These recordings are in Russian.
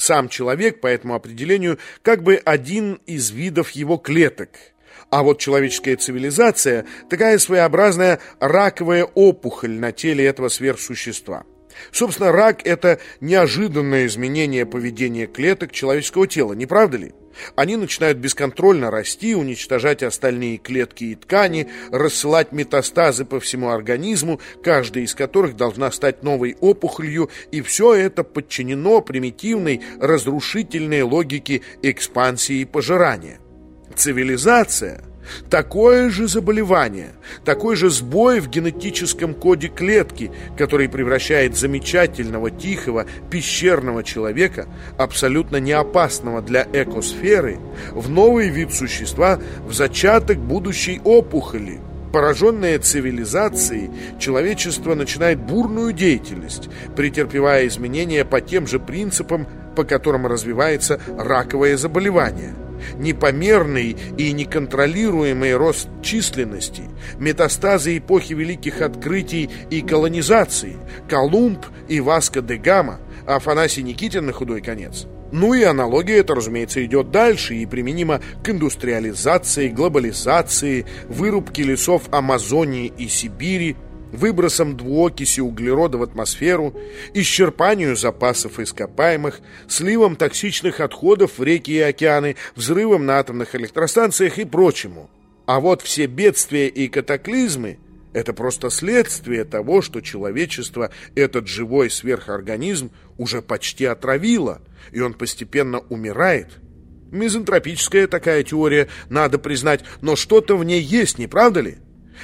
Сам человек, по этому определению, как бы один из видов его клеток. А вот человеческая цивилизация – такая своеобразная раковая опухоль на теле этого сверхсущества. Собственно, рак – это неожиданное изменение поведения клеток человеческого тела, не правда ли? Они начинают бесконтрольно расти, уничтожать остальные клетки и ткани, рассылать метастазы по всему организму, каждая из которых должна стать новой опухолью, и все это подчинено примитивной разрушительной логике экспансии и пожирания. Цивилизация – Такое же заболевание, такой же сбой в генетическом коде клетки, который превращает замечательного, тихого, пещерного человека, абсолютно неопасного для экосферы, в новый вид существа, в зачаток будущей опухоли. Пораженное цивилизацией, человечество начинает бурную деятельность, претерпевая изменения по тем же принципам, по которым развивается раковое заболевание – непомерный и неконтролируемый рост численности, метастазы эпохи великих открытий и колонизации, Колумб и Васко де Гама, Афанасий Никитин на худой конец. Ну и аналогия это, разумеется, идет дальше и применима к индустриализации, глобализации, вырубке лесов Амазонии и Сибири, выбросом двуокиси углерода в атмосферу, исчерпанию запасов ископаемых, сливом токсичных отходов в реки и океаны, взрывом на атомных электростанциях и прочему. А вот все бедствия и катаклизмы – это просто следствие того, что человечество этот живой сверхорганизм уже почти отравило, и он постепенно умирает. Мизантропическая такая теория, надо признать, но что-то в ней есть, не правда ли?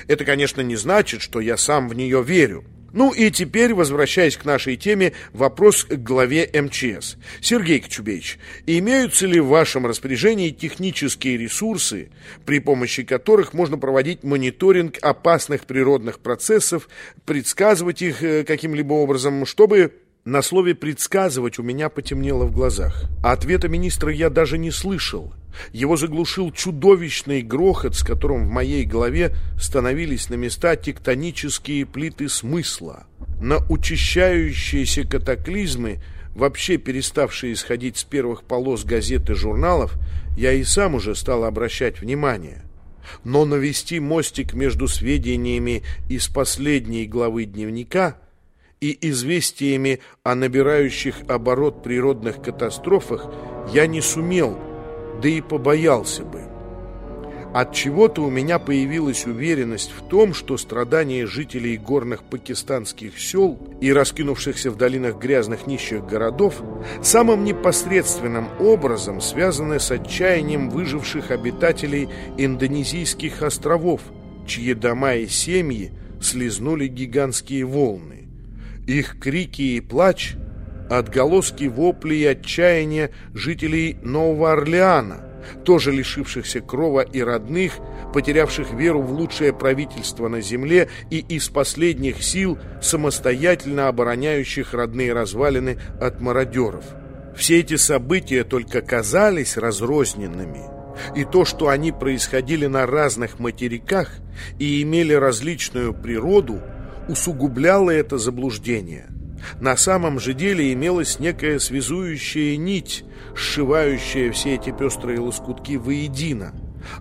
Это, конечно, не значит, что я сам в нее верю. Ну и теперь, возвращаясь к нашей теме, вопрос к главе МЧС. Сергей Кочубеевич, имеются ли в вашем распоряжении технические ресурсы, при помощи которых можно проводить мониторинг опасных природных процессов, предсказывать их э, каким-либо образом, чтобы на слове «предсказывать» у меня потемнело в глазах. А ответа министра я даже не слышал. Его заглушил чудовищный грохот, с которым в моей голове становились на места тектонические плиты смысла. На учащающиеся катаклизмы, вообще переставшие исходить с первых полос газет и журналов, я и сам уже стал обращать внимание. Но навести мостик между сведениями из последней главы дневника – и известиями о набирающих оборот природных катастрофах я не сумел, да и побоялся бы. От чего-то у меня появилась уверенность в том, что страдания жителей горных пакистанских сел и раскинувшихся в долинах грязных нищих городов самым непосредственным образом связаны с отчаянием выживших обитателей индонезийских островов, чьи дома и семьи слезнули гигантские волны. Их крики и плач — отголоски воплей и отчаяния жителей Нового Орлеана, тоже лишившихся крова и родных, потерявших веру в лучшее правительство на земле и из последних сил самостоятельно обороняющих родные развалины от мародеров. Все эти события только казались разрозненными, и то, что они происходили на разных материках и имели различную природу – усугубляло это заблуждение. На самом же деле имелась некая связующая нить, сшивающая все эти пестрые лоскутки воедино.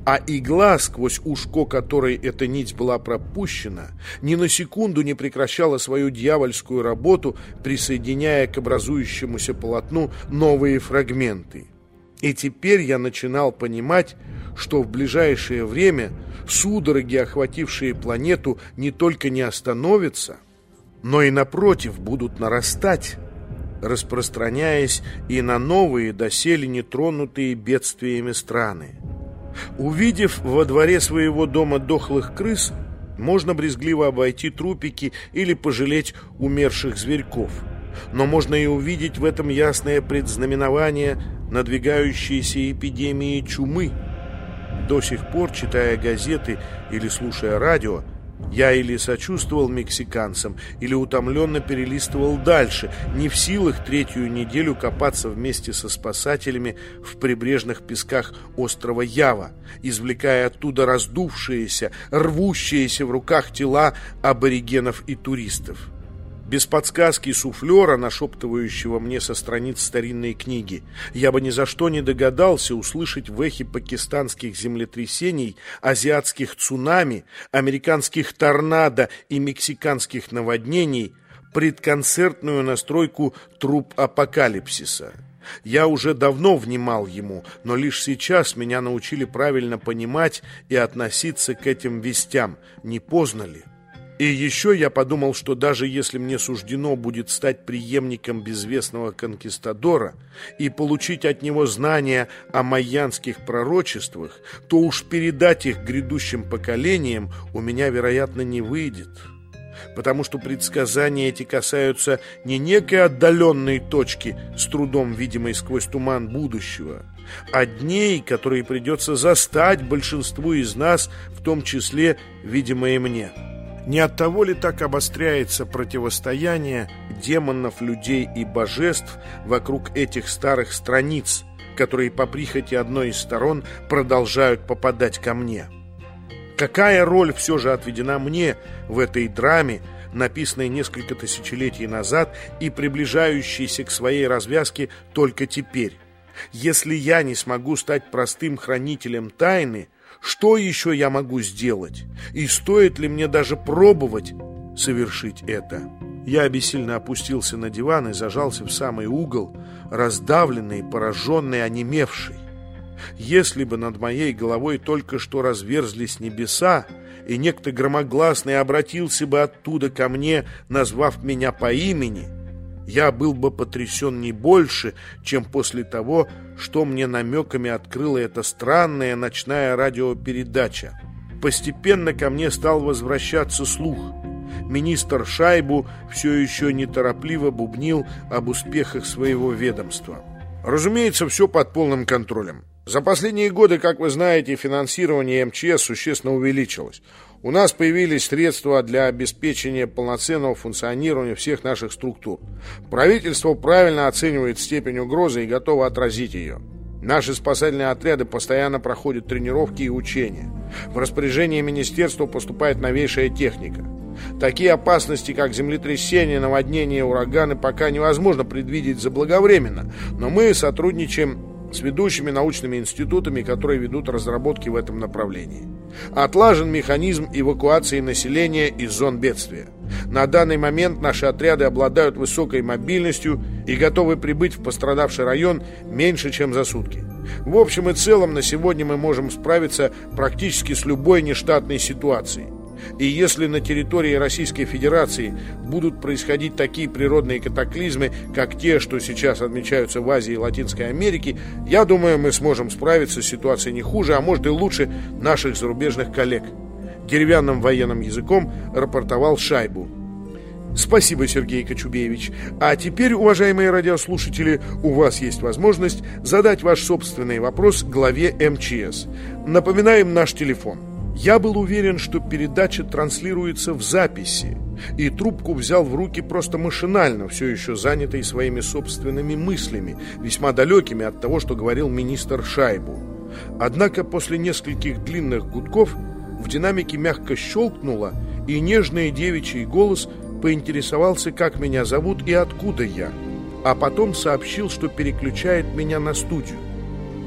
А игла, сквозь ушко которой эта нить была пропущена, ни на секунду не прекращала свою дьявольскую работу, присоединяя к образующемуся полотну новые фрагменты. И теперь я начинал понимать, что в ближайшее время судороги, охватившие планету, не только не остановятся, но и напротив будут нарастать, распространяясь и на новые, доселе нетронутые бедствиями страны. Увидев во дворе своего дома дохлых крыс, можно брезгливо обойти трупики или пожалеть умерших зверьков. Но можно и увидеть в этом ясное предзнаменование надвигающейся эпидемии чумы – до сих пор, читая газеты или слушая радио, я или сочувствовал мексиканцам, или утомленно перелистывал дальше, не в силах третью неделю копаться вместе со спасателями в прибрежных песках острова Ява, извлекая оттуда раздувшиеся, рвущиеся в руках тела аборигенов и туристов. Без подсказки суфлера, нашептывающего мне со страниц старинной книги, я бы ни за что не догадался услышать в эхе пакистанских землетрясений, азиатских цунами, американских торнадо и мексиканских наводнений предконцертную настройку труп апокалипсиса. Я уже давно внимал ему, но лишь сейчас меня научили правильно понимать и относиться к этим вестям. Не поздно ли? И еще я подумал, что даже если мне суждено будет стать преемником безвестного конкистадора и получить от него знания о майянских пророчествах, то уж передать их грядущим поколениям у меня, вероятно, не выйдет. Потому что предсказания эти касаются не некой отдаленной точки, с трудом видимой сквозь туман будущего, а дней, которые придется застать большинству из нас, в том числе, видимо, и мне. Не от того ли так обостряется противостояние демонов, людей и божеств вокруг этих старых страниц, которые по прихоти одной из сторон продолжают попадать ко мне? Какая роль все же отведена мне в этой драме, написанной несколько тысячелетий назад и приближающейся к своей развязке только теперь? Если я не смогу стать простым хранителем тайны, что еще я могу сделать? И стоит ли мне даже пробовать совершить это? Я обессильно опустился на диван и зажался в самый угол, раздавленный, пораженный, онемевший. Если бы над моей головой только что разверзлись небеса, и некто громогласный обратился бы оттуда ко мне, назвав меня по имени, я был бы потрясен не больше, чем после того, что мне намеками открыла эта странная ночная радиопередача. Постепенно ко мне стал возвращаться слух. Министр Шайбу все еще неторопливо бубнил об успехах своего ведомства. Разумеется, все под полным контролем. За последние годы, как вы знаете, финансирование МЧС существенно увеличилось. У нас появились средства для обеспечения полноценного функционирования всех наших структур. Правительство правильно оценивает степень угрозы и готово отразить ее. Наши спасательные отряды постоянно проходят тренировки и учения. В распоряжение министерства поступает новейшая техника. Такие опасности, как землетрясения, наводнения, ураганы, пока невозможно предвидеть заблаговременно, но мы сотрудничаем с ведущими научными институтами, которые ведут разработки в этом направлении. Отлажен механизм эвакуации населения из зон бедствия. На данный момент наши отряды обладают высокой мобильностью и готовы прибыть в пострадавший район меньше, чем за сутки. В общем и целом на сегодня мы можем справиться практически с любой нештатной ситуацией. И если на территории Российской Федерации будут происходить такие природные катаклизмы, как те, что сейчас отмечаются в Азии и Латинской Америке, я думаю, мы сможем справиться с ситуацией не хуже, а может и лучше наших зарубежных коллег. Деревянным военным языком рапортовал Шайбу. Спасибо, Сергей Кочубеевич. А теперь, уважаемые радиослушатели, у вас есть возможность задать ваш собственный вопрос главе МЧС. Напоминаем наш телефон я был уверен, что передача транслируется в записи, и трубку взял в руки просто машинально, все еще занятый своими собственными мыслями, весьма далекими от того, что говорил министр Шайбу. Однако после нескольких длинных гудков в динамике мягко щелкнуло, и нежный девичий голос поинтересовался, как меня зовут и откуда я, а потом сообщил, что переключает меня на студию.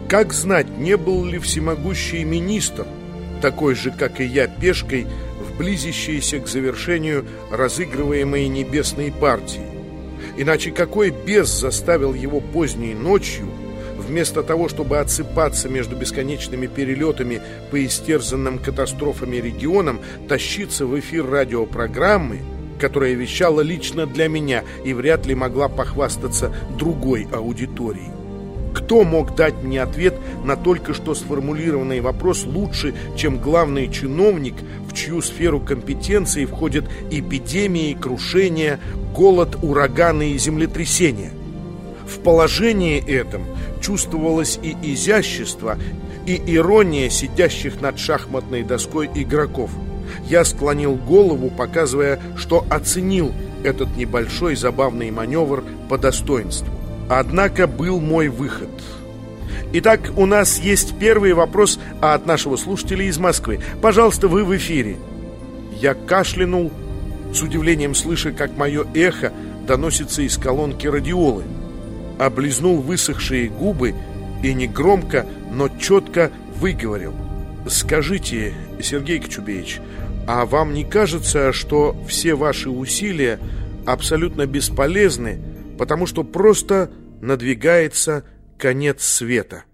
Как знать, не был ли всемогущий министр, такой же, как и я, пешкой в близящейся к завершению разыгрываемой небесной партии. Иначе какой бес заставил его поздней ночью, вместо того, чтобы отсыпаться между бесконечными перелетами по истерзанным катастрофами регионам, тащиться в эфир радиопрограммы, которая вещала лично для меня и вряд ли могла похвастаться другой аудиторией? Кто мог дать мне ответ на только что сформулированный вопрос лучше, чем главный чиновник, в чью сферу компетенции входят эпидемии, крушения, голод, ураганы и землетрясения? В положении этом чувствовалось и изящество, и ирония сидящих над шахматной доской игроков. Я склонил голову, показывая, что оценил этот небольшой забавный маневр по достоинству. Однако был мой выход. Итак, у нас есть первый вопрос от нашего слушателя из Москвы. Пожалуйста, вы в эфире. Я кашлянул с удивлением слыша, как мое эхо доносится из колонки радиолы. Облизнул высохшие губы и негромко, но четко выговорил. «Скажите, Сергей Кочубеевич, а вам не кажется, что все ваши усилия абсолютно бесполезны, потому что просто надвигается конец света?»